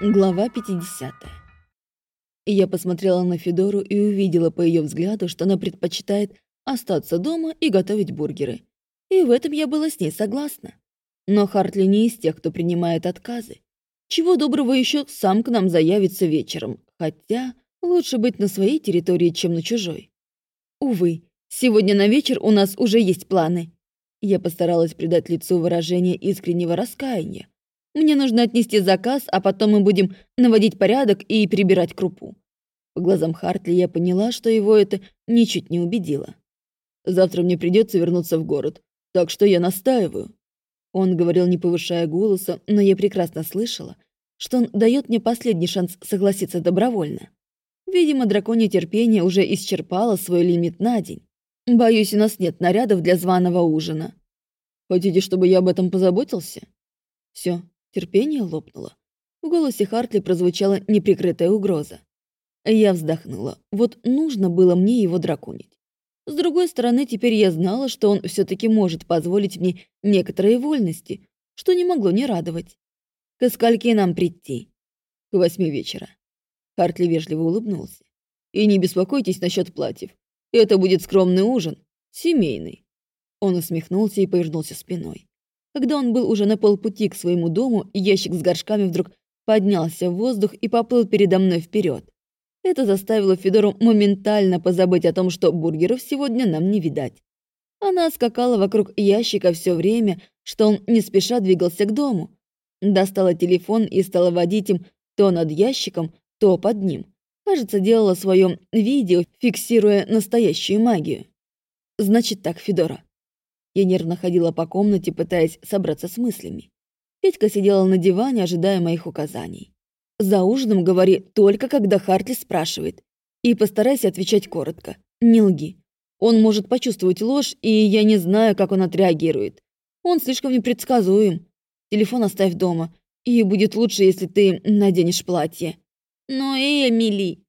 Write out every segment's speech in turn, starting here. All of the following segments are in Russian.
Глава 50. Я посмотрела на Федору и увидела по ее взгляду, что она предпочитает остаться дома и готовить бургеры. И в этом я была с ней согласна. Но Хартли не из тех, кто принимает отказы. Чего доброго еще сам к нам заявится вечером, хотя лучше быть на своей территории, чем на чужой. Увы, сегодня на вечер у нас уже есть планы. Я постаралась придать лицу выражение искреннего раскаяния, мне нужно отнести заказ, а потом мы будем наводить порядок и прибирать крупу. По глазам Хартли я поняла, что его это ничуть не убедило. Завтра мне придется вернуться в город, так что я настаиваю. Он говорил, не повышая голоса, но я прекрасно слышала, что он дает мне последний шанс согласиться добровольно. Видимо, драконье терпение уже исчерпало свой лимит на день. Боюсь, у нас нет нарядов для званого ужина. Хотите, чтобы я об этом позаботился? Все, Терпение лопнуло. В голосе Хартли прозвучала неприкрытая угроза. Я вздохнула. Вот нужно было мне его драконить. С другой стороны, теперь я знала, что он все таки может позволить мне некоторые вольности, что не могло не радовать. К скольки нам прийти? К восьми вечера. Хартли вежливо улыбнулся. И не беспокойтесь насчет платьев. Это будет скромный ужин, семейный. Он усмехнулся и повернулся спиной. Когда он был уже на полпути к своему дому, ящик с горшками вдруг поднялся в воздух и поплыл передо мной вперед. Это заставило Федору моментально позабыть о том, что бургеров сегодня нам не видать. Она скакала вокруг ящика все время, что он не спеша двигался к дому. Достала телефон и стала водить им то над ящиком, то под ним. Кажется, делала свое видео, фиксируя настоящую магию. Значит так, Федора, я нервно ходила по комнате, пытаясь собраться с мыслями. Петька сидела на диване, ожидая моих указаний. «За ужином говори только, когда Хартли спрашивает. И постарайся отвечать коротко. Не лги. Он может почувствовать ложь, и я не знаю, как он отреагирует. Он слишком непредсказуем. Телефон оставь дома, и будет лучше, если ты наденешь платье». «Но Эмили...»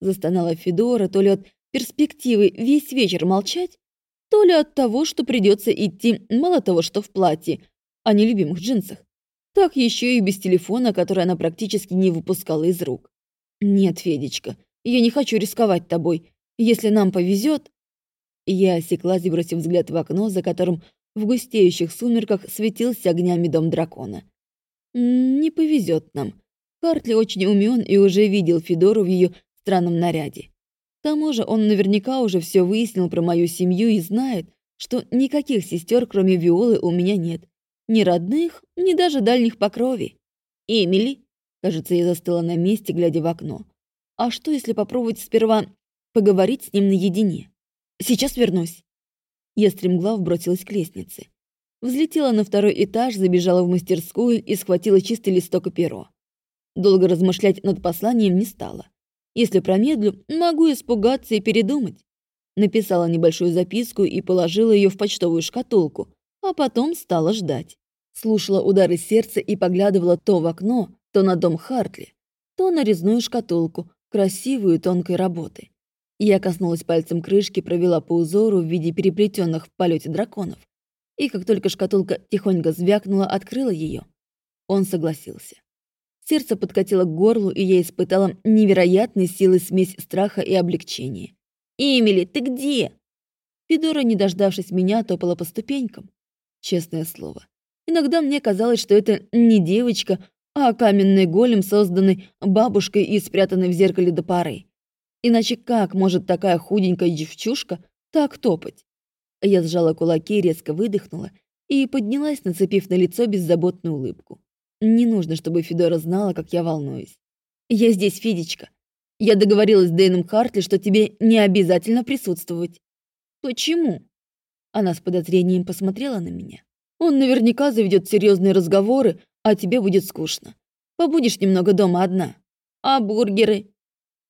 Застонала Федора, то ли от перспективы весь вечер молчать, то ли от того, что придется идти мало того, что в платье, а не любимых джинсах, так еще и без телефона, который она практически не выпускала из рук. «Нет, Федечка, я не хочу рисковать тобой. Если нам повезет...» Я осеклась, бросив взгляд в окно, за которым в густеющих сумерках светился огнями дом дракона. «Не повезет нам. Хартли очень умен и уже видел Федору в ее странном наряде. К тому же он наверняка уже все выяснил про мою семью и знает, что никаких сестер, кроме Виолы, у меня нет. Ни родных, ни даже дальних по крови. Эмили? Кажется, я застыла на месте, глядя в окно. А что, если попробовать сперва поговорить с ним наедине? Сейчас вернусь. Я стремглав бросилась к лестнице. Взлетела на второй этаж, забежала в мастерскую и схватила чистый листок и перо. Долго размышлять над посланием не стала. Если промедлю, могу испугаться и передумать. Написала небольшую записку и положила ее в почтовую шкатулку, а потом стала ждать. Слушала удары сердца и поглядывала то в окно, то на дом Хартли, то на резную шкатулку, красивую тонкой работы. Я коснулась пальцем крышки, провела по узору в виде переплетенных в полете драконов. И как только шкатулка тихонько звякнула, открыла ее. Он согласился. Сердце подкатило к горлу, и я испытала невероятной силы смесь страха и облегчения. «Эмили, ты где?» Федора, не дождавшись меня, топала по ступенькам. Честное слово. Иногда мне казалось, что это не девочка, а каменный голем, созданный бабушкой и спрятанный в зеркале до поры. Иначе как может такая худенькая девчушка так топать? Я сжала кулаки, резко выдохнула и поднялась, нацепив на лицо беззаботную улыбку. Не нужно, чтобы Федора знала, как я волнуюсь. Я здесь, Федечка. Я договорилась с Дэйном Хартли, что тебе не обязательно присутствовать. Почему? Она с подозрением посмотрела на меня. Он наверняка заведет серьезные разговоры, а тебе будет скучно. Побудешь немного дома одна. А бургеры?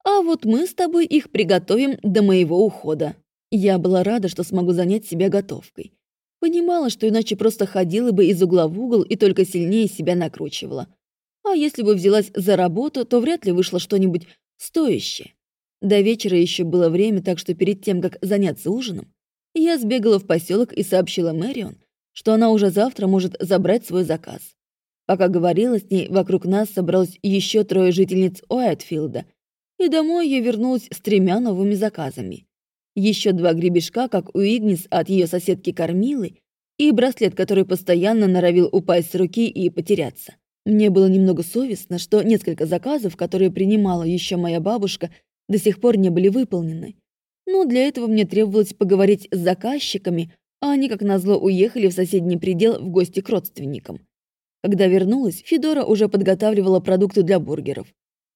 А вот мы с тобой их приготовим до моего ухода. Я была рада, что смогу занять себя готовкой. Понимала, что иначе просто ходила бы из угла в угол и только сильнее себя накручивала. А если бы взялась за работу, то вряд ли вышло что-нибудь стоящее. До вечера еще было время, так что перед тем, как заняться ужином, я сбегала в поселок и сообщила Мэрион, что она уже завтра может забрать свой заказ. Пока говорила с ней, вокруг нас собралось еще трое жительниц Уайтфилда, и домой я вернулась с тремя новыми заказами. Еще два гребешка, как у Игнис от ее соседки Кормилы, и браслет, который постоянно норовил упасть с руки и потеряться. Мне было немного совестно, что несколько заказов, которые принимала еще моя бабушка, до сих пор не были выполнены. Но для этого мне требовалось поговорить с заказчиками, а они, как назло, уехали в соседний предел в гости к родственникам. Когда вернулась, Федора уже подготавливала продукты для бургеров.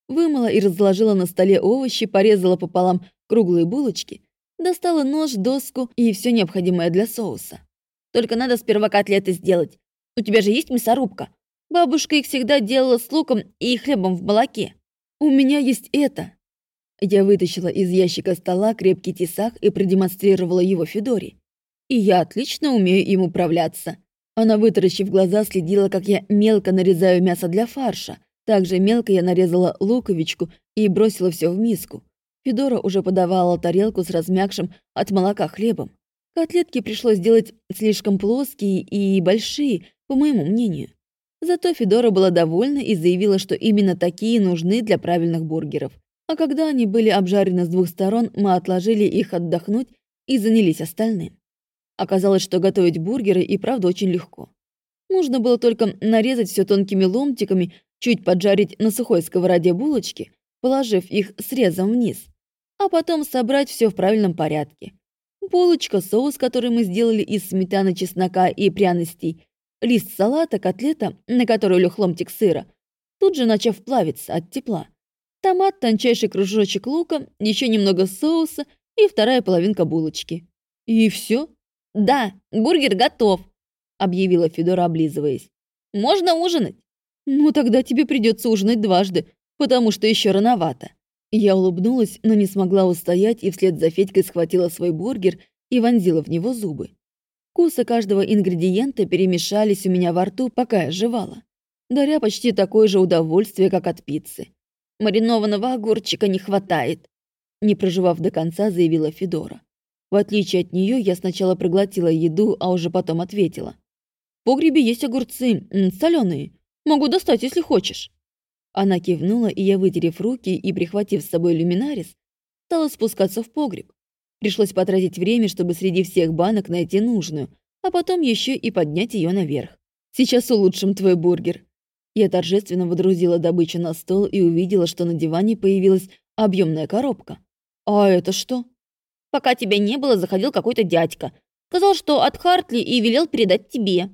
Вымыла и разложила на столе овощи, порезала пополам круглые булочки, достала нож, доску и все необходимое для соуса. «Только надо сперва котлеты сделать. У тебя же есть мясорубка? Бабушка их всегда делала с луком и хлебом в молоке. У меня есть это». Я вытащила из ящика стола крепкий тесак и продемонстрировала его Федоре. И я отлично умею им управляться. Она, вытаращив глаза, следила, как я мелко нарезаю мясо для фарша. Также мелко я нарезала луковичку и бросила все в миску. Федора уже подавала тарелку с размягшим от молока хлебом. Котлетки пришлось делать слишком плоские и большие, по моему мнению. Зато Федора была довольна и заявила, что именно такие нужны для правильных бургеров. А когда они были обжарены с двух сторон, мы отложили их отдохнуть и занялись остальным. Оказалось, что готовить бургеры и правда очень легко. Нужно было только нарезать все тонкими ломтиками, чуть поджарить на сухой сковороде булочки, положив их срезом вниз, а потом собрать все в правильном порядке. Булочка, соус, который мы сделали из сметаны, чеснока и пряностей, лист салата, котлета, на которую лег ломтик сыра, тут же начав плавиться от тепла. Томат, тончайший кружочек лука, еще немного соуса и вторая половинка булочки. И все. «Да, бургер готов», — объявила Федора, облизываясь. «Можно ужинать?» «Ну, тогда тебе придется ужинать дважды, потому что еще рановато». Я улыбнулась, но не смогла устоять и вслед за Федькой схватила свой бургер и вонзила в него зубы. Вкусы каждого ингредиента перемешались у меня во рту, пока я жевала, даря почти такое же удовольствие, как от пиццы. «Маринованного огурчика не хватает», не проживав до конца, заявила Федора. В отличие от нее, я сначала проглотила еду, а уже потом ответила. «В погребе есть огурцы, соленые. Могу достать, если хочешь». Она кивнула, и я, вытерев руки и прихватив с собой люминарис, стала спускаться в погреб. Пришлось потратить время, чтобы среди всех банок найти нужную, а потом еще и поднять ее наверх. «Сейчас улучшим твой бургер». Я торжественно водрузила добычу на стол и увидела, что на диване появилась объемная коробка. «А это что?» Пока тебя не было, заходил какой-то дядька. Сказал, что от Хартли и велел передать тебе».